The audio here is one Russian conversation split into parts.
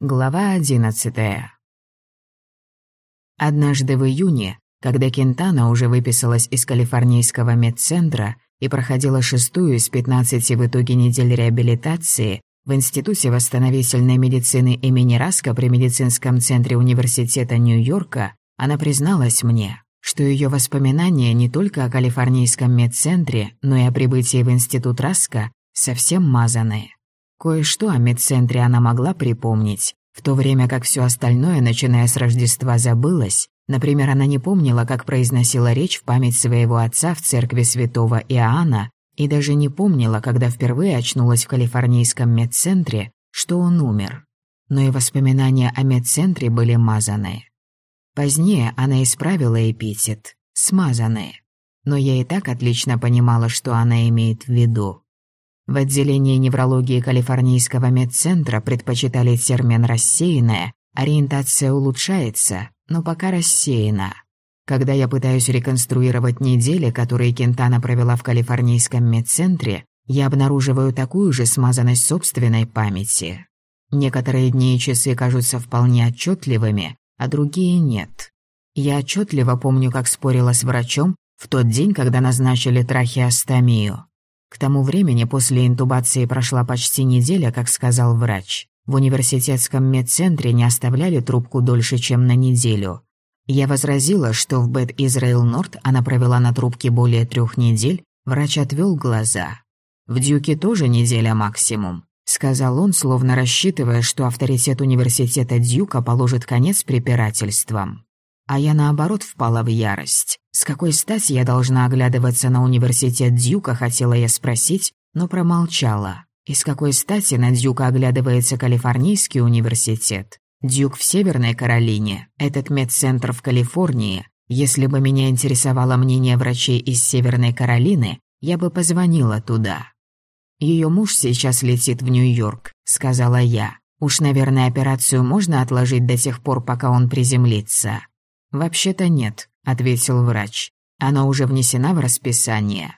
Глава одиннадцатая. Однажды в июне, когда Кентана уже выписалась из калифорнийского медцентра и проходила шестую из пятнадцати в итоге недель реабилитации, в Институте восстановительной медицины имени Раска при медицинском центре университета Нью-Йорка она призналась мне, что ее воспоминания не только о калифорнийском медцентре, но и о прибытии в Институт Раска совсем мазаны. Кое-что о медцентре она могла припомнить, в то время как все остальное, начиная с Рождества, забылось. Например, она не помнила, как произносила речь в память своего отца в церкви святого Иоанна, и даже не помнила, когда впервые очнулась в калифорнийском медцентре, что он умер. Но и воспоминания о медцентре были мазаны. Позднее она исправила эпитет «смазанные», но я и так отлично понимала, что она имеет в виду. В отделении неврологии Калифорнийского медцентра предпочитали термин «рассеянная», ориентация улучшается, но пока рассеяна. Когда я пытаюсь реконструировать недели, которые Кентана провела в Калифорнийском медцентре, я обнаруживаю такую же смазанность собственной памяти. Некоторые дни и часы кажутся вполне отчетливыми, а другие нет. Я отчетливо помню, как спорила с врачом в тот день, когда назначили трахеостомию. К тому времени после интубации прошла почти неделя, как сказал врач. В университетском медцентре не оставляли трубку дольше, чем на неделю. Я возразила, что в Бет Израил Норд она провела на трубке более трех недель, врач отвел глаза. «В Дюке тоже неделя максимум», — сказал он, словно рассчитывая, что авторитет университета Дюка положит конец препирательствам. А я, наоборот, впала в ярость. С какой стати я должна оглядываться на университет Дьюка, хотела я спросить, но промолчала. И с какой стати на Дьюка оглядывается Калифорнийский университет? Дьюк в Северной Каролине, этот медцентр в Калифорнии. Если бы меня интересовало мнение врачей из Северной Каролины, я бы позвонила туда. Ее муж сейчас летит в Нью-Йорк», — сказала я. «Уж, наверное, операцию можно отложить до тех пор, пока он приземлится». «Вообще-то нет», — ответил врач. «Она уже внесена в расписание».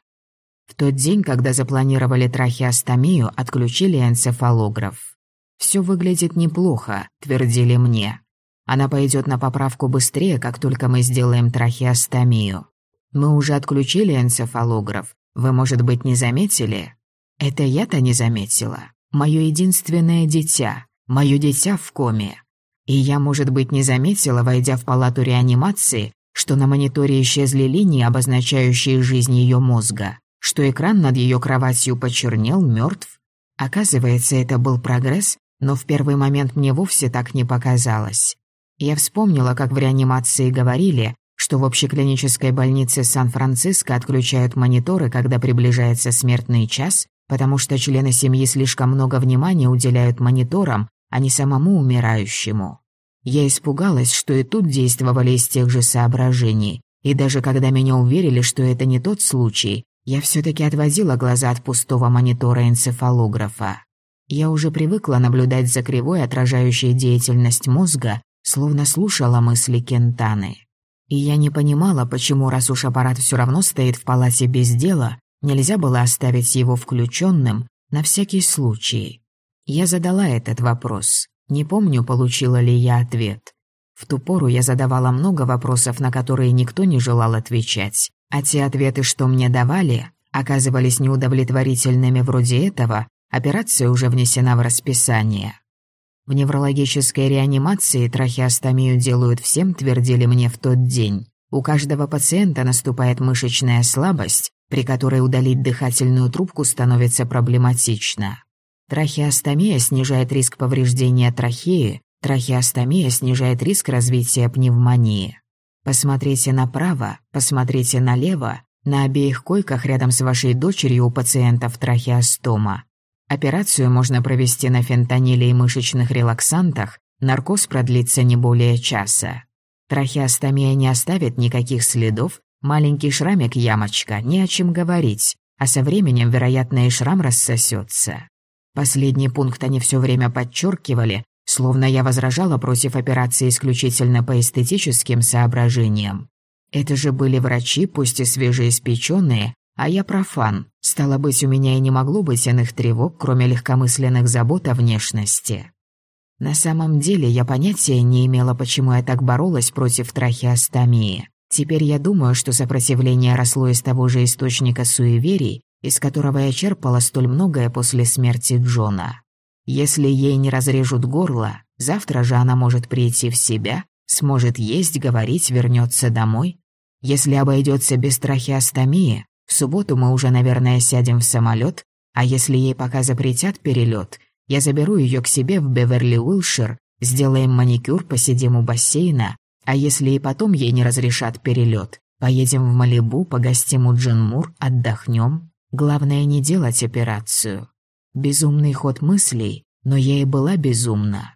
В тот день, когда запланировали трахеостомию, отключили энцефалограф. «Все выглядит неплохо», — твердили мне. «Она пойдет на поправку быстрее, как только мы сделаем трахеостомию. Мы уже отключили энцефалограф. Вы, может быть, не заметили?» «Это я-то не заметила. Мое единственное дитя. Мое дитя в коме. И я, может быть, не заметила, войдя в палату реанимации, что на мониторе исчезли линии, обозначающие жизнь ее мозга, что экран над ее кроватью почернел, мертв. Оказывается, это был прогресс, но в первый момент мне вовсе так не показалось. Я вспомнила, как в реанимации говорили, что в общеклинической больнице Сан-Франциско отключают мониторы, когда приближается смертный час, потому что члены семьи слишком много внимания уделяют мониторам, а не самому умирающему. Я испугалась, что и тут действовали из тех же соображений, и даже когда меня уверили, что это не тот случай, я все-таки отводила глаза от пустого монитора энцефалографа. Я уже привыкла наблюдать за кривой, отражающей деятельность мозга, словно слушала мысли Кентаны. И я не понимала, почему, раз уж аппарат все равно стоит в палате без дела, нельзя было оставить его включенным на всякий случай. Я задала этот вопрос. Не помню, получила ли я ответ. В ту пору я задавала много вопросов, на которые никто не желал отвечать. А те ответы, что мне давали, оказывались неудовлетворительными вроде этого, операция уже внесена в расписание. В неврологической реанимации трахеостомию делают всем, твердили мне в тот день. У каждого пациента наступает мышечная слабость, при которой удалить дыхательную трубку становится проблематично. Трахеостомия снижает риск повреждения трахеи, трахеостомия снижает риск развития пневмонии. Посмотрите направо, посмотрите налево, на обеих койках рядом с вашей дочерью у пациентов трахеостома. Операцию можно провести на фентаниле и мышечных релаксантах, наркоз продлится не более часа. Трахеостомия не оставит никаких следов, маленький шрамик-ямочка, не о чем говорить, а со временем, вероятно, и шрам рассосется. Последний пункт они все время подчеркивали, словно я возражала против операции исключительно по эстетическим соображениям. Это же были врачи, пусть и свежеиспеченные, а я профан. Стало быть, у меня и не могло быть иных тревог, кроме легкомысленных забот о внешности. На самом деле я понятия не имела, почему я так боролась против трахеостомии. Теперь я думаю, что сопротивление росло из того же источника суеверий, из которого я черпала столь многое после смерти Джона. Если ей не разрежут горло, завтра же она может прийти в себя, сможет есть, говорить, вернется домой. Если обойдется без трахеостомии, в субботу мы уже, наверное, сядем в самолет, а если ей пока запретят перелет, я заберу ее к себе в Беверли-Уилшир, сделаем маникюр, посидим у бассейна, а если и потом ей не разрешат перелет, поедем в Малибу, погостим у Джин Мур, отдохнем. Главное не делать операцию. Безумный ход мыслей, но я и была безумна.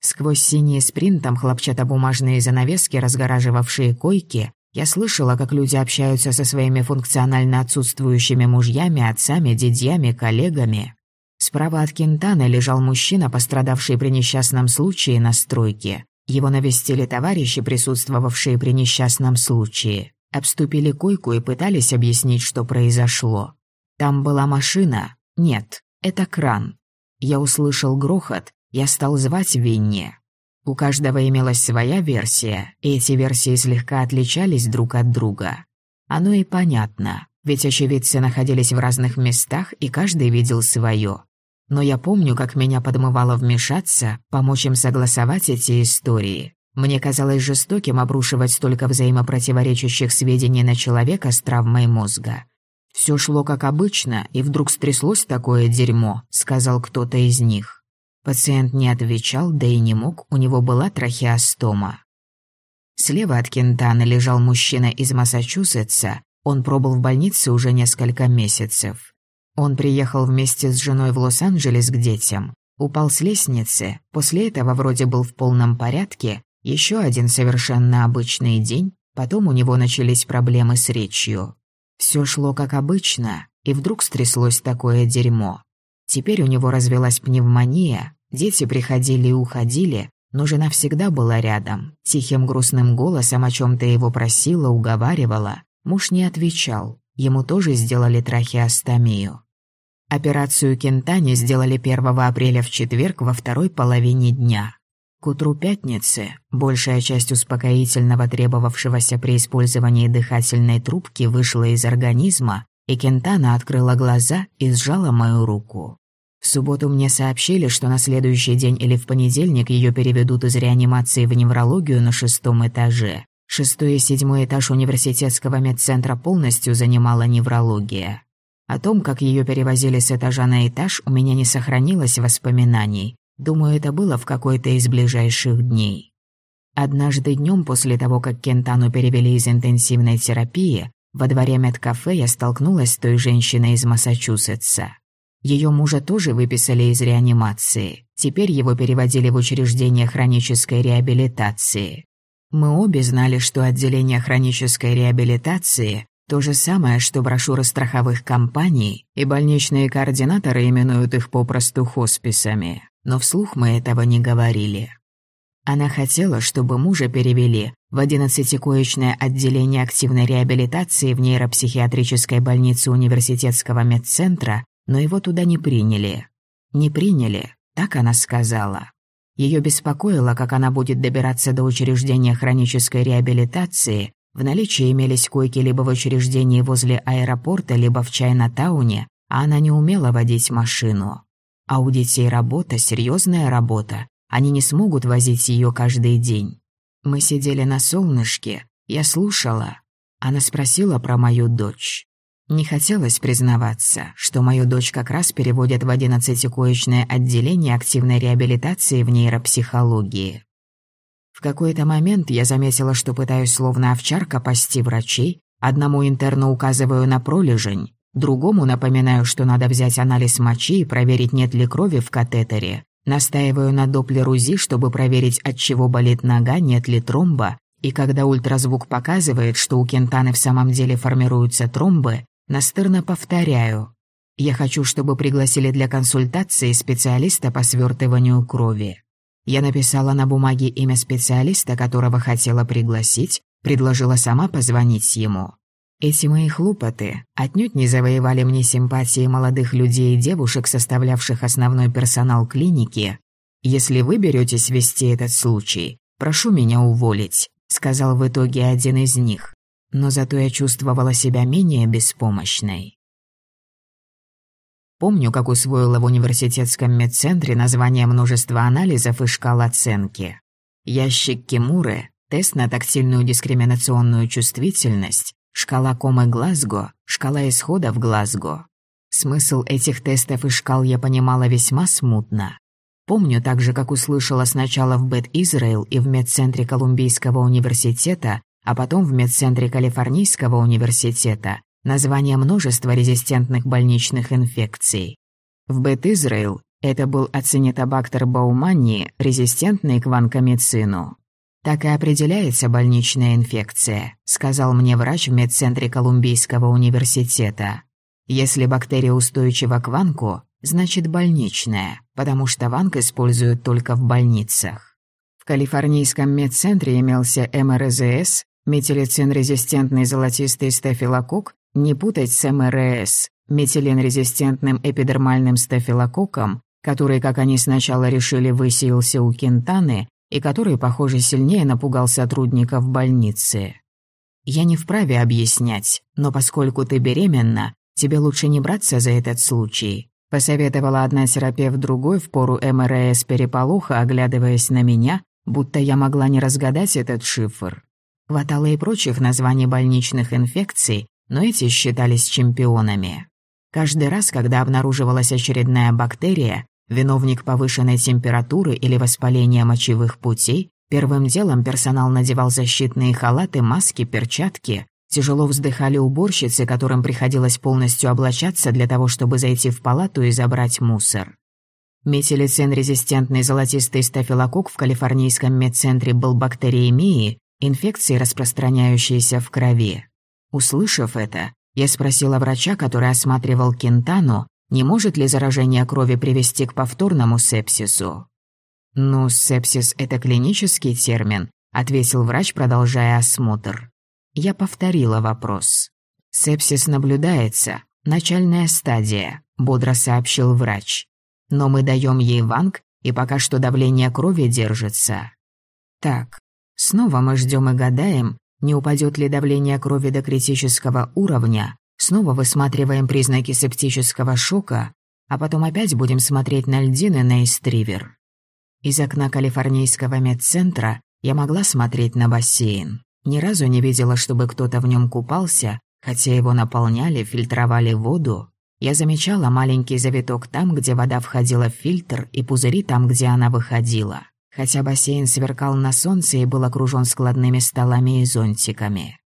Сквозь синие спринтом хлопчатобумажные занавески, разгораживавшие койки, я слышала, как люди общаются со своими функционально отсутствующими мужьями, отцами, дядьями, коллегами. Справа от Кентана лежал мужчина, пострадавший при несчастном случае на стройке. Его навестили товарищи, присутствовавшие при несчастном случае. Обступили койку и пытались объяснить, что произошло. Там была машина? Нет, это кран. Я услышал грохот, я стал звать Винни. У каждого имелась своя версия, и эти версии слегка отличались друг от друга. Оно и понятно, ведь очевидцы находились в разных местах, и каждый видел свое. Но я помню, как меня подмывало вмешаться, помочь им согласовать эти истории. Мне казалось жестоким обрушивать столько взаимопротиворечащих сведений на человека с травмой мозга. «Все шло как обычно, и вдруг стряслось такое дерьмо», — сказал кто-то из них. Пациент не отвечал, да и не мог, у него была трахеостома. Слева от Кентана лежал мужчина из Массачусетса, он пробыл в больнице уже несколько месяцев. Он приехал вместе с женой в Лос-Анджелес к детям, упал с лестницы, после этого вроде был в полном порядке, еще один совершенно обычный день, потом у него начались проблемы с речью. Все шло как обычно, и вдруг стряслось такое дерьмо. Теперь у него развелась пневмония, дети приходили и уходили, но жена всегда была рядом, тихим грустным голосом о чем то его просила, уговаривала. Муж не отвечал, ему тоже сделали трахеостомию. Операцию Кентани сделали 1 апреля в четверг во второй половине дня. К утру пятницы большая часть успокоительного, требовавшегося при использовании дыхательной трубки, вышла из организма, и Кентана открыла глаза и сжала мою руку. В субботу мне сообщили, что на следующий день или в понедельник ее переведут из реанимации в неврологию на шестом этаже. Шестой и седьмой этаж университетского медцентра полностью занимала неврология. О том, как ее перевозили с этажа на этаж, у меня не сохранилось воспоминаний. Думаю, это было в какой-то из ближайших дней. Однажды днем после того, как Кентану перевели из интенсивной терапии, во дворе медкафе я столкнулась с той женщиной из Массачусетса. Ее мужа тоже выписали из реанимации. Теперь его переводили в учреждение хронической реабилитации. Мы обе знали, что отделение хронической реабилитации то же самое, что брошюры страховых компаний, и больничные координаторы именуют их попросту хосписами. Но вслух мы этого не говорили. Она хотела, чтобы мужа перевели в одиннадцатикоечное отделение активной реабилитации в нейропсихиатрической больнице университетского медцентра, но его туда не приняли. Не приняли, так она сказала. Ее беспокоило, как она будет добираться до учреждения хронической реабилитации, в наличии имелись койки либо в учреждении возле аэропорта, либо в Чайна-тауне, а она не умела водить машину. А у детей работа, серьезная работа. Они не смогут возить ее каждый день. Мы сидели на солнышке, я слушала. Она спросила про мою дочь. Не хотелось признаваться, что мою дочь как раз переводят в одиннадцатикоечное отделение активной реабилитации в нейропсихологии. В какой-то момент я заметила, что пытаюсь словно овчарка пасти врачей, одному интерну указываю на пролежень, другому напоминаю, что надо взять анализ мочи и проверить, нет ли крови в катетере, настаиваю на доплер УЗИ, чтобы проверить, от чего болит нога, нет ли тромба, и когда ультразвук показывает, что у кентаны в самом деле формируются тромбы, настырно повторяю. Я хочу, чтобы пригласили для консультации специалиста по свертыванию крови. Я написала на бумаге имя специалиста, которого хотела пригласить, предложила сама позвонить ему. Эти мои хлопоты отнюдь не завоевали мне симпатии молодых людей и девушек, составлявших основной персонал клиники. Если вы беретесь вести этот случай, прошу меня уволить», — сказал в итоге один из них. Но зато я чувствовала себя менее беспомощной. Помню, как усвоила в университетском медцентре название множества анализов и шкал оценки. Ящик Кимуры, тест на тактильную дискриминационную чувствительность, шкала комы Глазго, шкала исхода в Глазго. Смысл этих тестов и шкал я понимала весьма смутно. Помню также, как услышала сначала в Бет Израил и в медцентре Колумбийского университета, а потом в медцентре Калифорнийского университета название множества резистентных больничных инфекций. В Бет Израил это был ацинитобактер баумании, резистентный к ванкомицину. «Так и определяется больничная инфекция», сказал мне врач в медцентре Колумбийского университета. Если бактерия устойчива к ванку, значит больничная, потому что ванк используют только в больницах. В калифорнийском медцентре имелся МРЗС, метилицин-резистентный золотистый стафилококк, не путать с МРС, метилин-резистентным эпидермальным стафилококком, который, как они сначала решили, высеялся у Кентаны и который, похоже, сильнее напугал сотрудников больницы. Я не вправе объяснять, но поскольку ты беременна, тебе лучше не браться за этот случай. Посоветовала одна терапевт другой в пору МРС переполоха, оглядываясь на меня, будто я могла не разгадать этот шифр. Хватало и прочих названий больничных инфекций, но эти считались чемпионами. Каждый раз, когда обнаруживалась очередная бактерия, виновник повышенной температуры или воспаления мочевых путей, первым делом персонал надевал защитные халаты, маски, перчатки, тяжело вздыхали уборщицы, которым приходилось полностью облачаться для того, чтобы зайти в палату и забрать мусор. Метилицин-резистентный золотистый стафилококк в калифорнийском медцентре был бактериемией, инфекцией, распространяющейся в крови. Услышав это, я спросила врача, который осматривал Кентану, не может ли заражение крови привести к повторному сепсису? «Ну, сепсис – это клинический термин», – ответил врач, продолжая осмотр. Я повторила вопрос. «Сепсис наблюдается. Начальная стадия», – бодро сообщил врач. «Но мы даем ей ванг, и пока что давление крови держится». Так, снова мы ждем и гадаем, не упадет ли давление крови до критического уровня, Снова высматриваем признаки септического шока, а потом опять будем смотреть на льдины на эстривер. Из окна калифорнийского медцентра я могла смотреть на бассейн. Ни разу не видела, чтобы кто-то в нем купался, хотя его наполняли, фильтровали воду. Я замечала маленький завиток там, где вода входила в фильтр, и пузыри там, где она выходила. Хотя бассейн сверкал на солнце и был окружен складными столами и зонтиками.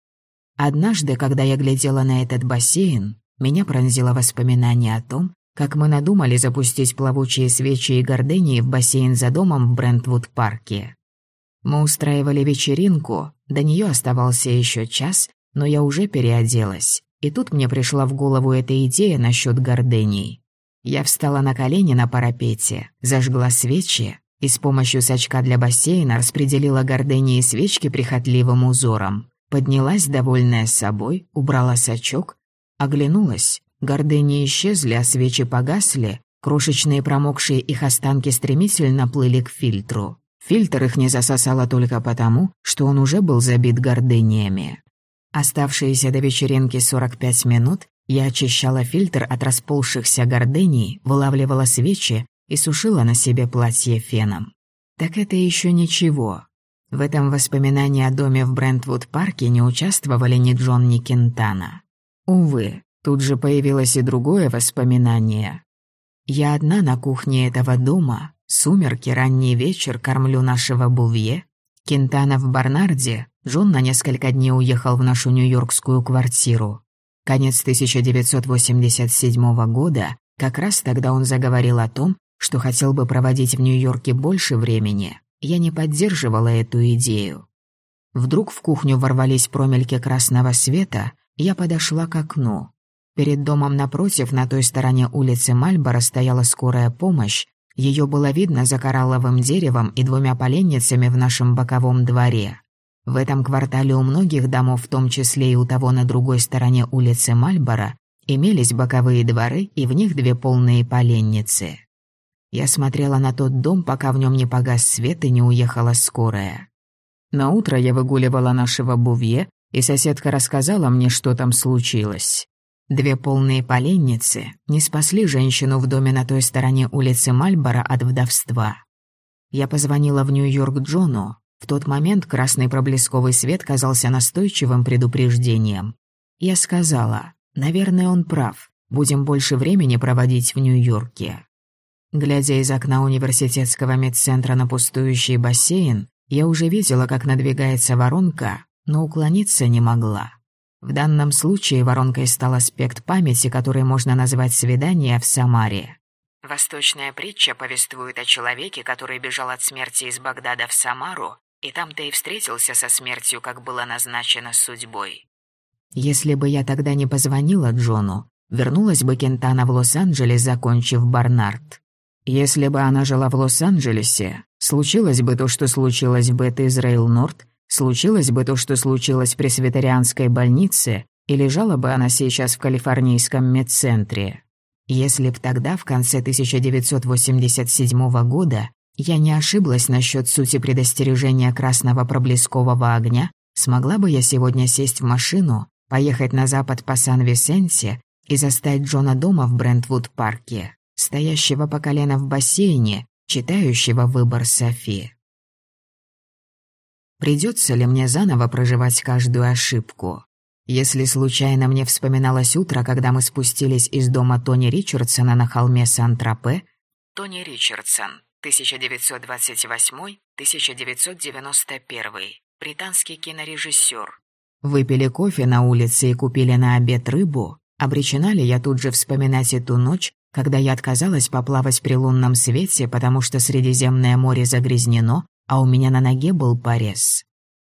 Однажды, когда я глядела на этот бассейн, меня пронзило воспоминание о том, как мы надумали запустить плавучие свечи и гордынии в бассейн за домом в Брентвуд-парке. Мы устраивали вечеринку, до нее оставался еще час, но я уже переоделась. И тут мне пришла в голову эта идея насчет гордыний. Я встала на колени на парапете, зажгла свечи и с помощью сачка для бассейна распределила гордыни и свечки прихотливым узором. Поднялась, довольная собой, убрала сачок, оглянулась. Гордыни исчезли, а свечи погасли. Крошечные промокшие их останки стремительно плыли к фильтру. Фильтр их не засосало только потому, что он уже был забит гордыниями. Оставшиеся до вечеринки 45 минут я очищала фильтр от расползшихся гордыний, вылавливала свечи и сушила на себе платье феном. Так это еще ничего. В этом воспоминании о доме в Брентвуд-парке не участвовали ни Джон, ни Кентана. Увы, тут же появилось и другое воспоминание. Я одна на кухне этого дома, сумерки, ранний вечер, кормлю нашего Бувье. Кентана в Барнарде, Джон на несколько дней уехал в нашу нью-йоркскую квартиру. Конец 1987 года, как раз тогда он заговорил о том, что хотел бы проводить в Нью-Йорке больше времени. Я не поддерживала эту идею. Вдруг в кухню ворвались промельки красного света, я подошла к окну. Перед домом напротив, на той стороне улицы Мальборо, стояла скорая помощь. Ее было видно за коралловым деревом и двумя поленницами в нашем боковом дворе. В этом квартале у многих домов, в том числе и у того на другой стороне улицы Мальборо, имелись боковые дворы и в них две полные поленницы. Я смотрела на тот дом, пока в нем не погас свет и не уехала скорая. На утро я выгуливала нашего Бувье, и соседка рассказала мне, что там случилось. Две полные поленницы не спасли женщину в доме на той стороне улицы Мальборо от вдовства. Я позвонила в Нью-Йорк Джону. В тот момент красный проблесковый свет казался настойчивым предупреждением. Я сказала, наверное, он прав, будем больше времени проводить в Нью-Йорке. Глядя из окна университетского медцентра на пустующий бассейн, я уже видела, как надвигается воронка, но уклониться не могла. В данном случае воронкой стал аспект памяти, который можно назвать «свидание в Самаре». Восточная притча повествует о человеке, который бежал от смерти из Багдада в Самару, и там-то и встретился со смертью, как было назначено судьбой. Если бы я тогда не позвонила Джону, вернулась бы Кентана в Лос-Анджелес, закончив Барнард. Если бы она жила в Лос-Анджелесе, случилось бы то, что случилось в Бет-Израил-Норд, Случилось бы то, что случилось в пресвитерианской больнице, и лежала бы она сейчас в калифорнийском медцентре. Если б тогда, в конце 1987 года, я не ошиблась насчет сути предостережения красного проблескового огня, смогла бы я сегодня сесть в машину, поехать на запад по Сан-Висенте и застать Джона дома в Брентвуд-парке, стоящего по колено в бассейне, читающего выбор Софи. Придется ли мне заново проживать каждую ошибку? Если случайно мне вспоминалось утро, когда мы спустились из дома Тони Ричардсона на холме Сан-Тропе... Тони Ричардсон, 1928-1991, британский кинорежиссер. Выпили кофе на улице и купили на обед рыбу. Обречена ли я тут же вспоминать эту ночь, когда я отказалась поплавать при лунном свете, потому что Средиземное море загрязнено, а у меня на ноге был порез.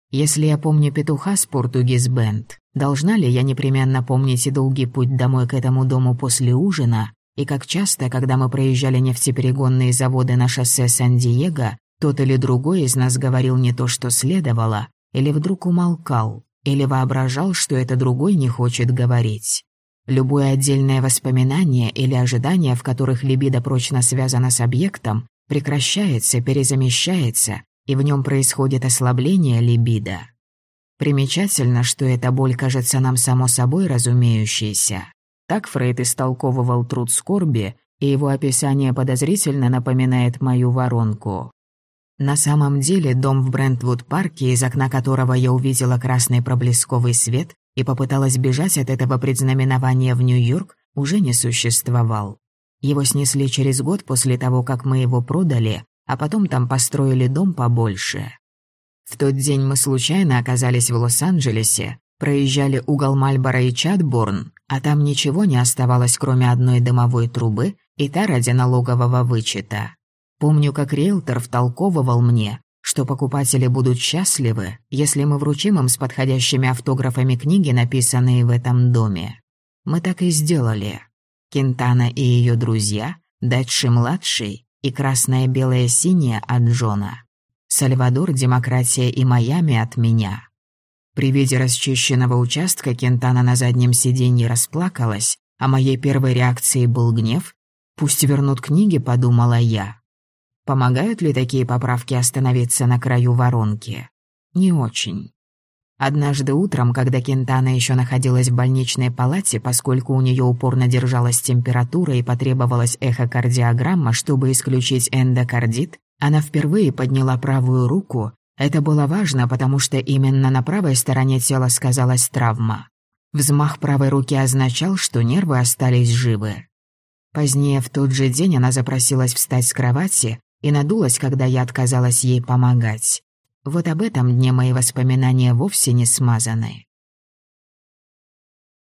Если я помню петуха с Португиз Бенд, должна ли я непременно помнить и долгий путь домой к этому дому после ужина, и как часто, когда мы проезжали нефтеперегонные заводы на шоссе Сан-Диего, тот или другой из нас говорил не то, что следовало, или вдруг умолкал, или воображал, что это другой не хочет говорить. Любое отдельное воспоминание или ожидание, в которых либидо прочно связано с объектом, прекращается, перезамещается, и в нем происходит ослабление либидо. Примечательно, что эта боль кажется нам само собой разумеющейся. Так Фрейд истолковывал труд скорби, и его описание подозрительно напоминает мою воронку. На самом деле дом в Брентвуд-парке, из окна которого я увидела красный проблесковый свет и попыталась бежать от этого предзнаменования в Нью-Йорк, уже не существовал. Его снесли через год после того, как мы его продали, а потом там построили дом побольше. В тот день мы случайно оказались в Лос-Анджелесе, проезжали угол Мальборо и Чатборн, а там ничего не оставалось, кроме одной дымовой трубы, и та ради налогового вычета. Помню, как риэлтор втолковывал мне, что покупатели будут счастливы, если мы вручим им с подходящими автографами книги, написанные в этом доме. Мы так и сделали. Кентана и ее друзья, Датши-младший и красное-белое-синее от Джона. Сальвадор, Демократия и Майами от меня. При виде расчищенного участка Кентана на заднем сиденье расплакалась, а моей первой реакцией был гнев. «Пусть вернут книги», — подумала я. Помогают ли такие поправки остановиться на краю воронки? Не очень. Однажды утром, когда Кентана еще находилась в больничной палате, поскольку у нее упорно держалась температура и потребовалась эхокардиограмма, чтобы исключить эндокардит, она впервые подняла правую руку. Это было важно, потому что именно на правой стороне тела сказалась травма. Взмах правой руки означал, что нервы остались живы. Позднее в тот же день она запросилась встать с кровати и надулась, когда я отказалась ей помогать. Вот об этом дне мои воспоминания вовсе не смазаны.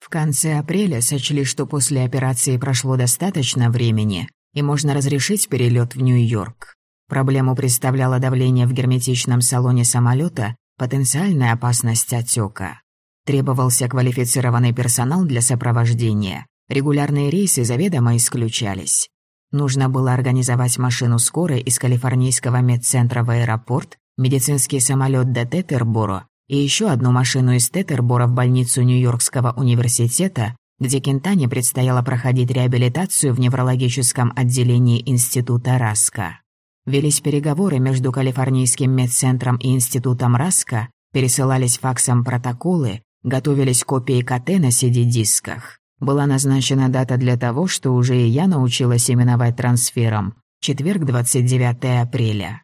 В конце апреля сочли, что после операции прошло достаточно времени, и можно разрешить перелет в Нью-Йорк. Проблему представляло давление в герметичном салоне самолета, потенциальная опасность отека. Требовался квалифицированный персонал для сопровождения. Регулярные рейсы заведомо исключались. Нужно было организовать машину скорой из калифорнийского медцентра в аэропорт, медицинский самолет до Тетерборо и еще одну машину из Тетерборо в больницу Нью-Йоркского университета, где Кентане предстояло проходить реабилитацию в неврологическом отделении Института Раска. Велись переговоры между Калифорнийским медцентром и Институтом Раска, пересылались факсом протоколы, готовились копии КТ на CD-дисках. Была назначена дата для того, что уже и я научилась именовать трансфером – четверг, 29 апреля.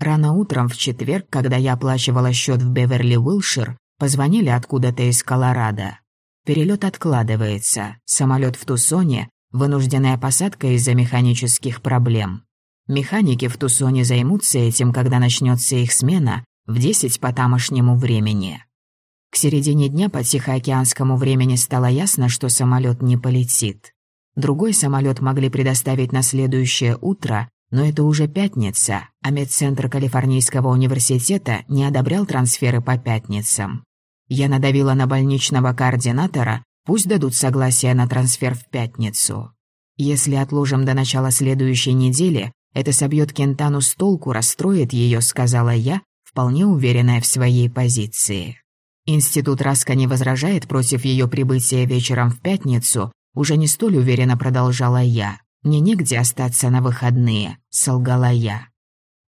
Рано утром в четверг, когда я оплачивала счет в Беверли-Уилшир, позвонили откуда-то из Колорадо. Перелет откладывается, самолет в Тусоне, вынужденная посадка из-за механических проблем. Механики в Тусоне займутся этим, когда начнется их смена в 10 по тамошнему времени. К середине дня по Тихоокеанскому времени стало ясно, что самолет не полетит. Другой самолет могли предоставить на следующее утро, но это уже пятница, а медцентр Калифорнийского университета не одобрял трансферы по пятницам. Я надавила на больничного координатора, пусть дадут согласие на трансфер в пятницу. Если отложим до начала следующей недели, это собьет Кентану с толку, расстроит ее, сказала я, вполне уверенная в своей позиции. Институт Раска не возражает против ее прибытия вечером в пятницу, уже не столь уверенно продолжала я. Мне негде остаться на выходные», — солгала я.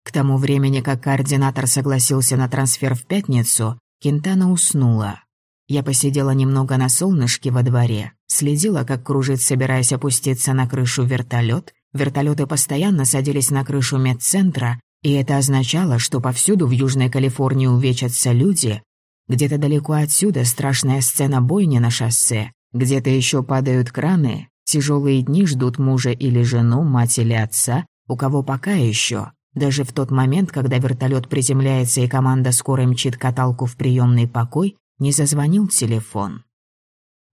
К тому времени, как координатор согласился на трансфер в пятницу, Кентана уснула. Я посидела немного на солнышке во дворе, следила, как кружит, собираясь опуститься на крышу вертолет. Вертолеты постоянно садились на крышу медцентра, и это означало, что повсюду в Южной Калифорнии увечатся люди. Где-то далеко отсюда страшная сцена бойни на шоссе, где-то еще падают краны, Тяжелые дни ждут мужа или жену, мать или отца, у кого пока еще. Даже в тот момент, когда вертолет приземляется и команда скорой мчит каталку в приемный покой, не зазвонил телефон.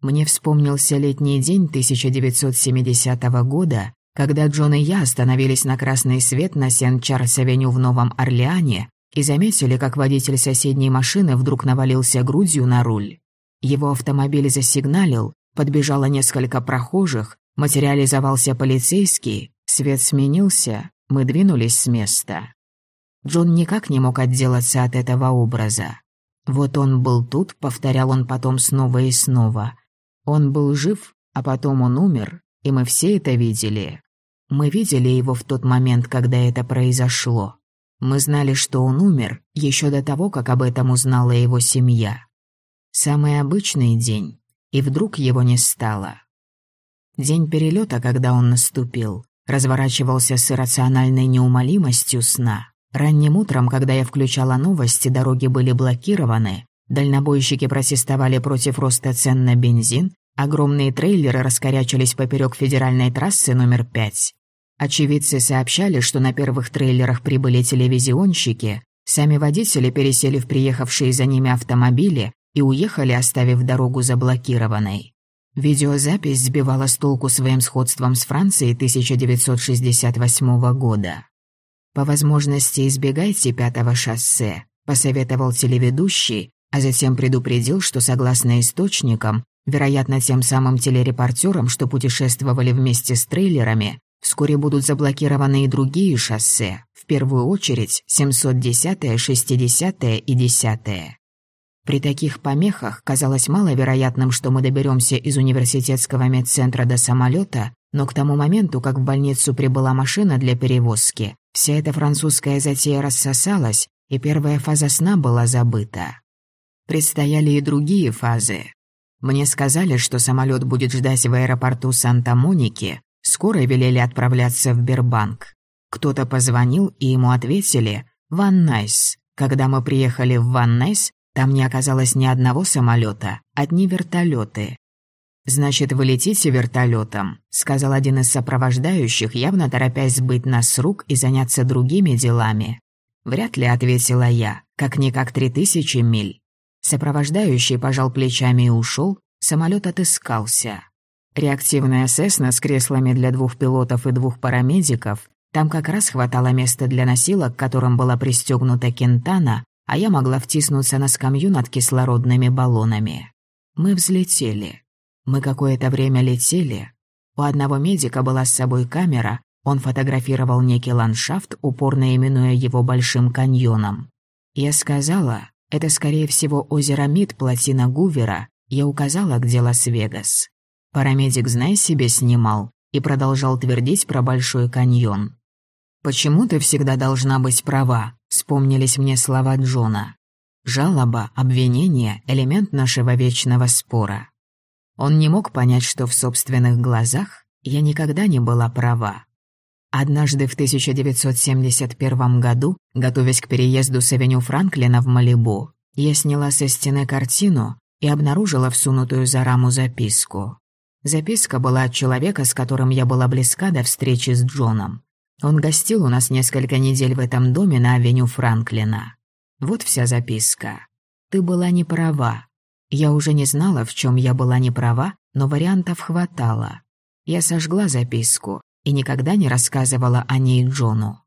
Мне вспомнился летний день 1970 года, когда Джон и я остановились на красный свет на Сент-Чарльз-авеню в Новом Орлеане и заметили, как водитель соседней машины вдруг навалился грудью на руль. Его автомобиль засигналил, Подбежало несколько прохожих, материализовался полицейский, свет сменился, мы двинулись с места. Джон никак не мог отделаться от этого образа. Вот он был тут, повторял он потом снова и снова. Он был жив, а потом он умер, и мы все это видели. Мы видели его в тот момент, когда это произошло. Мы знали, что он умер, еще до того, как об этом узнала его семья. Самый обычный день, и вдруг его не стало. День перелета, когда он наступил, разворачивался с иррациональной неумолимостью сна. Ранним утром, когда я включала новости, дороги были блокированы, дальнобойщики протестовали против роста цен на бензин, огромные трейлеры раскорячились поперек федеральной трассы номер 5. Очевидцы сообщали, что на первых трейлерах прибыли телевизионщики, сами водители пересели в приехавшие за ними автомобили, и уехали, оставив дорогу заблокированной. Видеозапись сбивала с толку своим сходством с Францией 1968 года. «По возможности избегайте пятого шоссе», – посоветовал телеведущий, а затем предупредил, что согласно источникам, вероятно, тем самым телерепортерам, что путешествовали вместе с трейлерами, вскоре будут заблокированы и другие шоссе, в первую очередь 710, 60 и 10. При таких помехах казалось маловероятным, что мы доберемся из университетского медцентра до самолета, но к тому моменту, как в больницу прибыла машина для перевозки, вся эта французская затея рассосалась, и первая фаза сна была забыта. Предстояли и другие фазы. Мне сказали, что самолет будет ждать в аэропорту Санта-Моники, скоро велели отправляться в Бербанк. Кто-то позвонил, и ему ответили «Ван Найс». Когда мы приехали в Ван Найс, там не оказалось ни одного самолета, одни вертолеты. «Значит, вы летите вертолетом», — сказал один из сопровождающих, явно торопясь сбыть нас с рук и заняться другими делами. «Вряд ли», — ответила я, — «как-никак три тысячи миль». Сопровождающий пожал плечами и ушел, самолет отыскался. Реактивная Сесна с креслами для двух пилотов и двух парамедиков, там как раз хватало места для носилок, которым была пристегнута кентана, а я могла втиснуться на скамью над кислородными баллонами. Мы взлетели. Мы какое-то время летели. У одного медика была с собой камера, он фотографировал некий ландшафт, упорно именуя его Большим каньоном. Я сказала, это скорее всего озеро Мид, плотина Гувера, я указала, где Лас-Вегас. Парамедик, знай себе, снимал и продолжал твердить про Большой каньон. «Почему ты всегда должна быть права?» — вспомнились мне слова Джона. Жалоба, обвинение — элемент нашего вечного спора. Он не мог понять, что в собственных глазах я никогда не была права. Однажды в 1971 году, готовясь к переезду с авеню Франклина в Малибу, я сняла со стены картину и обнаружила всунутую за раму записку. Записка была от человека, с которым я была близка до встречи с Джоном. Он гостил у нас несколько недель в этом доме на авеню Франклина. Вот вся записка. Ты была не права. Я уже не знала, в чем я была не права, но вариантов хватало. Я сожгла записку и никогда не рассказывала о ней Джону.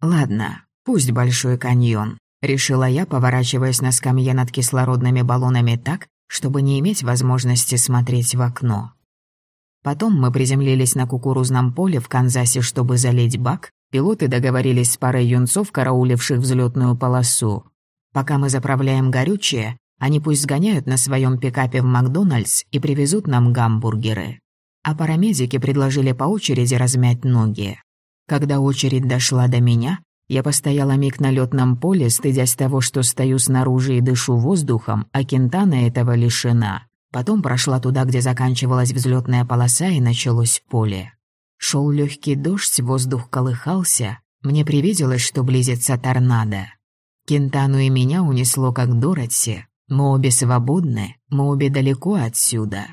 Ладно, пусть Большой каньон, решила я, поворачиваясь на скамье над кислородными баллонами так, чтобы не иметь возможности смотреть в окно. Потом мы приземлились на кукурузном поле в Канзасе, чтобы залить бак. Пилоты договорились с парой юнцов, карауливших взлетную полосу. Пока мы заправляем горючее, они пусть сгоняют на своем пикапе в Макдональдс и привезут нам гамбургеры. А парамедики предложили по очереди размять ноги. Когда очередь дошла до меня, я постояла миг на летном поле, стыдясь того, что стою снаружи и дышу воздухом, а Кентана этого лишена. Потом прошла туда, где заканчивалась взлетная полоса и началось поле. Шел легкий дождь, воздух колыхался. Мне привиделось, что близится торнадо. Кентану и меня унесло как Дороти. Мы обе свободны, мы обе далеко отсюда.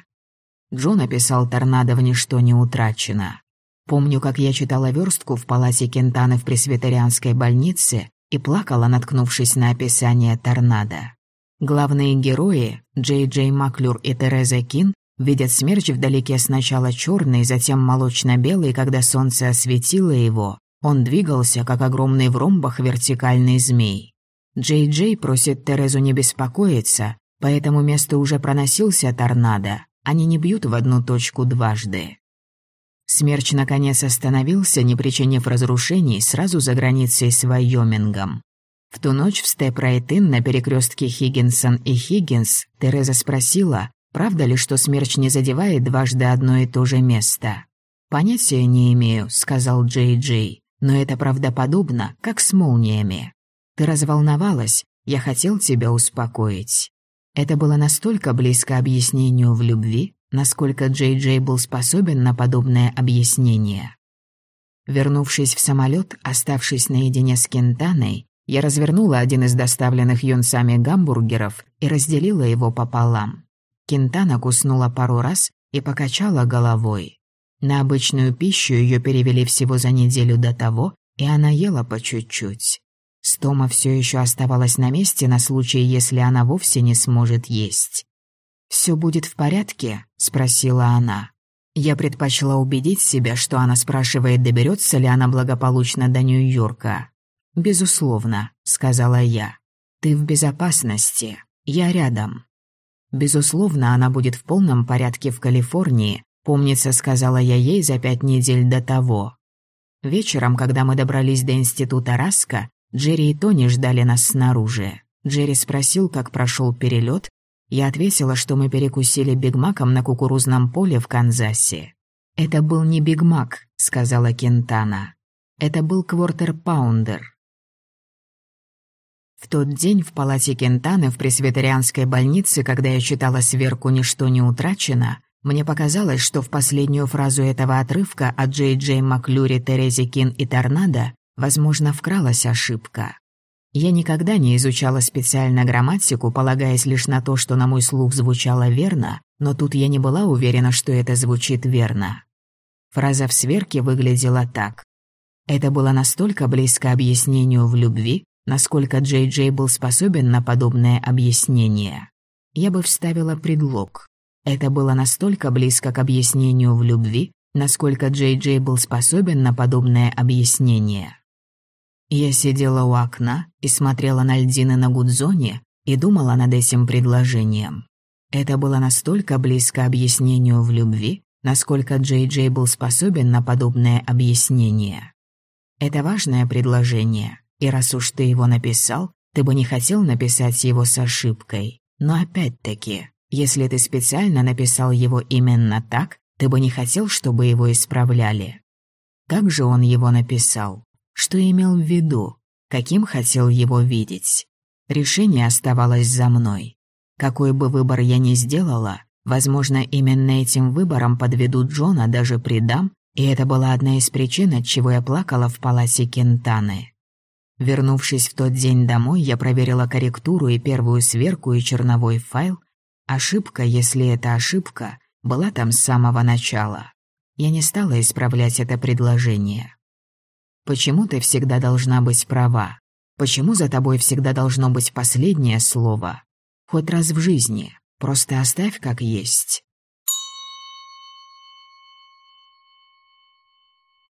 Джон описал торнадо в ничто не утрачено. Помню, как я читала верстку в палате Кентаны в пресвитерианской больнице и плакала, наткнувшись на описание торнадо. Главные герои, Джей Джей Маклюр и Тереза Кин, видят смерч вдалеке сначала черный, затем молочно-белый, когда солнце осветило его. Он двигался, как огромный в ромбах вертикальный змей. Джей Джей просит Терезу не беспокоиться, по этому месту уже проносился торнадо. Они не бьют в одну точку дважды. Смерч наконец остановился, не причинив разрушений, сразу за границей с Вайомингом. В ту ночь в Степ-Райт-Ин на перекрестке Хиггинсон и Хиггинс Тереза спросила, правда ли, что смерч не задевает дважды одно и то же место. «Понятия не имею», — сказал Джей Джей, «но это правдоподобно, как с молниями. Ты разволновалась, я хотел тебя успокоить». Это было настолько близко объяснению в любви, насколько Джей Джей был способен на подобное объяснение. Вернувшись в самолет, оставшись наедине с Кентаной, я развернула один из доставленных юнцами гамбургеров и разделила его пополам. Кентана куснула пару раз и покачала головой. На обычную пищу ее перевели всего за неделю до того, и она ела по чуть-чуть. Стома все еще оставалась на месте на случай, если она вовсе не сможет есть. «Все будет в порядке?» — спросила она. Я предпочла убедить себя, что она спрашивает, доберется ли она благополучно до Нью-Йорка. «Безусловно», — сказала я. «Ты в безопасности. Я рядом». «Безусловно, она будет в полном порядке в Калифорнии», помнится, сказала я ей за пять недель до того. Вечером, когда мы добрались до института Раска, Джерри и Тони ждали нас снаружи. Джерри спросил, как прошел перелет. Я ответила, что мы перекусили бигмаком на кукурузном поле в Канзасе. «Это был не бигмак», — сказала Кентана. «Это был квартер-паундер». Тот день в палате Кентаны в пресвитерианской больнице, когда я читала сверху «Ничто не утрачено», мне показалось, что в последнюю фразу этого отрывка от Джей Джей Маклюри, Терези Кин и Торнадо, возможно, вкралась ошибка. Я никогда не изучала специально грамматику, полагаясь лишь на то, что на мой слух звучало верно, но тут я не была уверена, что это звучит верно. Фраза в сверке выглядела так. Это было настолько близко объяснению в любви, насколько Джей Джей был способен на подобное объяснение. Я бы вставила предлог. Это было настолько близко к объяснению в любви, насколько Джей Джей был способен на подобное объяснение. Я сидела у окна и смотрела на льдины на Гудзоне и думала над этим предложением. Это было настолько близко объяснению в любви, насколько Джей Джей был способен на подобное объяснение. Это важное предложение, и раз уж ты его написал, ты бы не хотел написать его с ошибкой. Но опять-таки, Если ты специально написал его именно так, ты бы не хотел, чтобы его исправляли. Как же он его написал? Что имел в виду? Каким хотел его видеть? Решение оставалось за мной. Какой бы выбор я ни сделала, возможно, именно этим выбором подведут Джона даже предам, и это была одна из причин, от чего я плакала в паласе Кентаны. Вернувшись в тот день домой, я проверила корректуру и первую сверку и черновой файл. Ошибка, если это ошибка, была там с самого начала. Я не стала исправлять это предложение. Почему ты всегда должна быть права? Почему за тобой всегда должно быть последнее слово? Хоть раз в жизни. Просто оставь как есть.